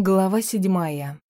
Глава седьмая.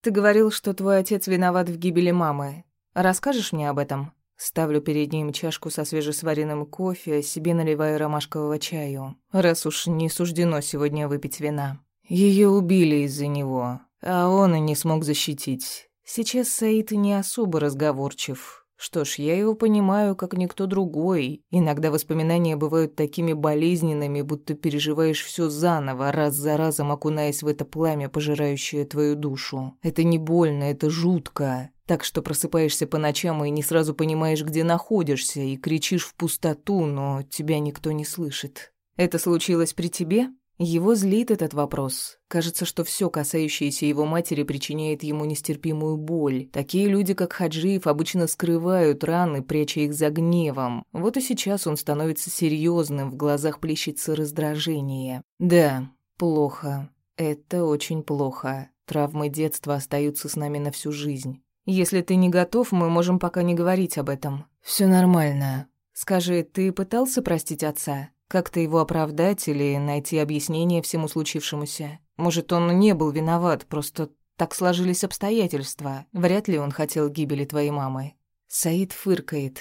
Ты говорил, что твой отец виноват в гибели мамы. Расскажешь мне об этом? Ставлю перед ним чашку со свежесваренным кофе, себе наливаю ромашкового чаю, раз уж не суждено сегодня выпить вина. Ее убили из-за него, а он и не смог защитить. Сейчас Саид не особо разговорчив, что ж, я его понимаю, как никто другой. Иногда воспоминания бывают такими болезненными, будто переживаешь все заново, раз за разом окунаясь в это пламя, пожирающее твою душу. Это не больно, это жутко. Так что просыпаешься по ночам и не сразу понимаешь, где находишься, и кричишь в пустоту, но тебя никто не слышит. Это случилось при тебе? Его злит этот вопрос. Кажется, что все, касающееся его матери, причиняет ему нестерпимую боль. Такие люди, как Хаджиев, обычно скрывают раны, пряча их за гневом. Вот и сейчас он становится серьезным, в глазах плещется раздражение. Да, плохо. Это очень плохо. Травмы детства остаются с нами на всю жизнь. Если ты не готов, мы можем пока не говорить об этом. Все нормально. Скажи, ты пытался простить отца? Как-то его оправдать или найти объяснение всему случившемуся? Может, он не был виноват, просто так сложились обстоятельства. Вряд ли он хотел гибели твоей мамы. Саид фыркает.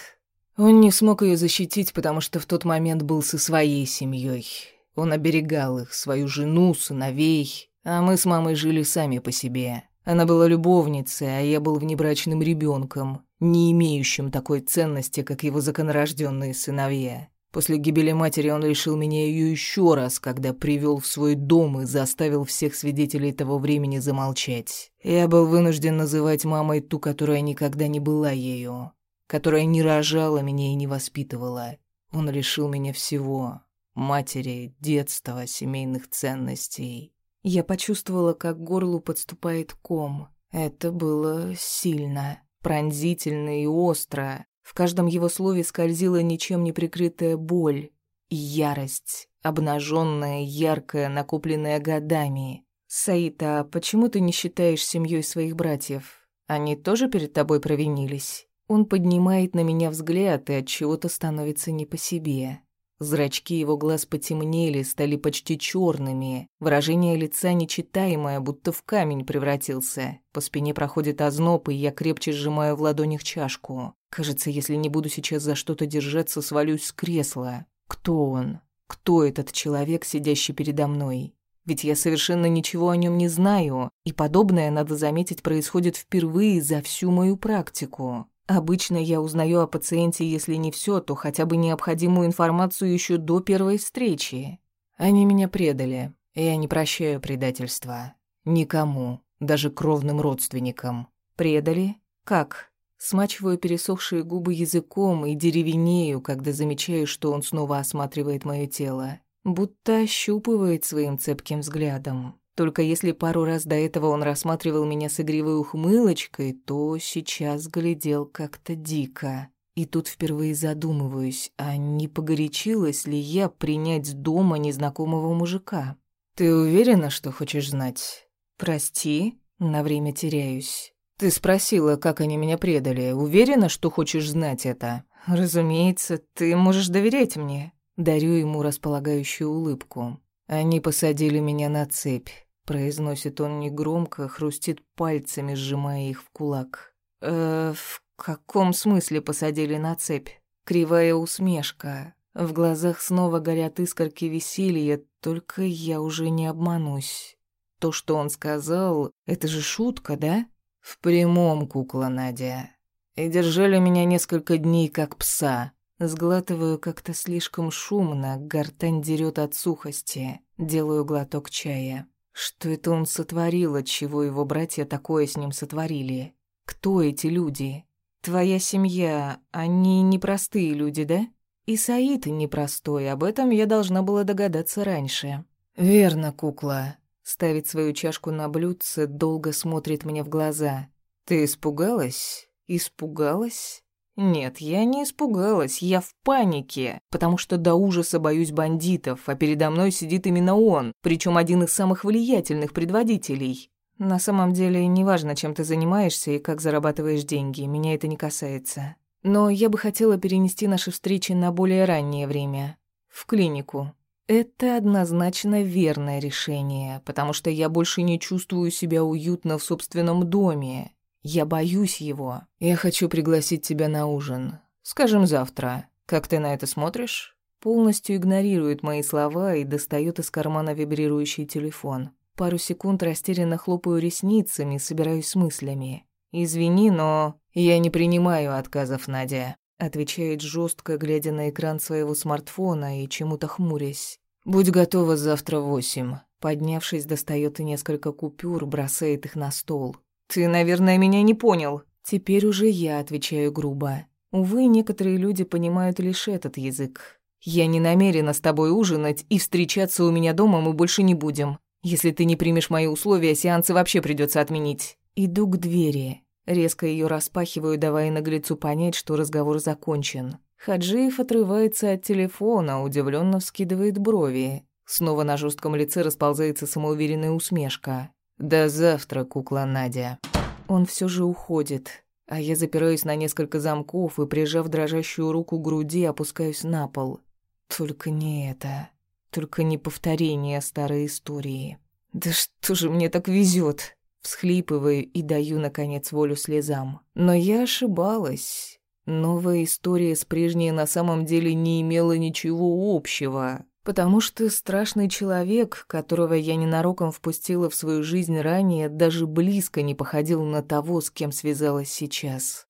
Он не смог ее защитить, потому что в тот момент был со своей семьей. Он оберегал их, свою жену, сыновей, а мы с мамой жили сами по себе. Она была любовницей, а я был внебрачным ребенком, не имеющим такой ценности, как его законорожденные сыновья. После гибели матери он лишил меня ее еще раз, когда привел в свой дом и заставил всех свидетелей того времени замолчать. Я был вынужден называть мамой ту, которая никогда не была ею, которая не рожала меня и не воспитывала. Он лишил меня всего — матери, детства, семейных ценностей. Я почувствовала, как горлу подступает ком. Это было сильно, пронзительно и остро. В каждом его слове скользила ничем не прикрытая боль и ярость, обнаженная, яркая, накопленная годами. «Саита, а почему ты не считаешь семьей своих братьев? Они тоже перед тобой провинились?» Он поднимает на меня взгляд и от чего-то становится не по себе. Зрачки его глаз потемнели, стали почти черными. Выражение лица нечитаемое, будто в камень превратился. По спине проходит озноб, и я крепче сжимаю в ладонях чашку. Кажется, если не буду сейчас за что-то держаться, свалюсь с кресла. Кто он? Кто этот человек, сидящий передо мной? Ведь я совершенно ничего о нем не знаю, и подобное, надо заметить, происходит впервые за всю мою практику. Обычно я узнаю о пациенте, если не все, то хотя бы необходимую информацию еще до первой встречи. Они меня предали. Я не прощаю предательства. Никому, даже кровным родственникам. Предали? Как? Смачиваю пересохшие губы языком и деревенею, когда замечаю, что он снова осматривает мое тело. Будто ощупывает своим цепким взглядом. Только если пару раз до этого он рассматривал меня с игривой ухмылочкой, то сейчас глядел как-то дико. И тут впервые задумываюсь, а не погорячилась ли я принять дома незнакомого мужика? «Ты уверена, что хочешь знать?» «Прости, на время теряюсь». «Ты спросила, как они меня предали. Уверена, что хочешь знать это?» «Разумеется, ты можешь доверять мне». Дарю ему располагающую улыбку. Они посадили меня на цепь. Произносит он негромко, хрустит пальцами, сжимая их в кулак. «Э, в каком смысле посадили на цепь?» Кривая усмешка. В глазах снова горят искорки веселья, только я уже не обманусь. То, что он сказал, это же шутка, да? В прямом, кукла Надя. И держали меня несколько дней как пса. Сглатываю как-то слишком шумно, гортань дерет от сухости. Делаю глоток чая. Что это он сотворил, от чего его братья такое с ним сотворили? Кто эти люди? Твоя семья, они непростые люди, да? И Саид непростой, об этом я должна была догадаться раньше. Верно, кукла. Ставит свою чашку на блюдце, долго смотрит мне в глаза. Ты испугалась? Испугалась? Нет, я не испугалась, я в панике, потому что до ужаса боюсь бандитов, а передо мной сидит именно он, причем один из самых влиятельных предводителей. На самом деле, неважно, чем ты занимаешься и как зарабатываешь деньги, меня это не касается. Но я бы хотела перенести наши встречи на более раннее время. В клинику. Это однозначно верное решение, потому что я больше не чувствую себя уютно в собственном доме. Я боюсь его. Я хочу пригласить тебя на ужин. Скажем, завтра. Как ты на это смотришь? Полностью игнорирует мои слова и достает из кармана вибрирующий телефон. Пару секунд растерянно хлопаю ресницами, собираюсь с мыслями. «Извини, но я не принимаю отказов, Надя», отвечает жестко, глядя на экран своего смартфона и чему-то хмурясь. «Будь готова завтра в восемь». Поднявшись, достает несколько купюр, бросает их на стол. «Ты, наверное, меня не понял». Теперь уже я отвечаю грубо. Увы, некоторые люди понимают лишь этот язык. Я не намерена с тобой ужинать, и встречаться у меня дома мы больше не будем. Если ты не примешь мои условия, сеансы вообще придется отменить. Иду к двери. Резко ее распахиваю, давая наглецу понять, что разговор закончен. Хаджиев отрывается от телефона, удивленно вскидывает брови. Снова на жестком лице расползается самоуверенная усмешка. «До завтра, кукла Надя». Он все же уходит, а я запираюсь на несколько замков и, прижав дрожащую руку к груди, опускаюсь на пол. Только не это. Только не повторение старой истории. Да что же мне так везет? Всхлипываю и даю, наконец, волю слезам. Но я ошибалась. Новая история с прежней на самом деле не имела ничего общего. Потому что страшный человек, которого я ненароком впустила в свою жизнь ранее, даже близко не походил на того, с кем связалась сейчас.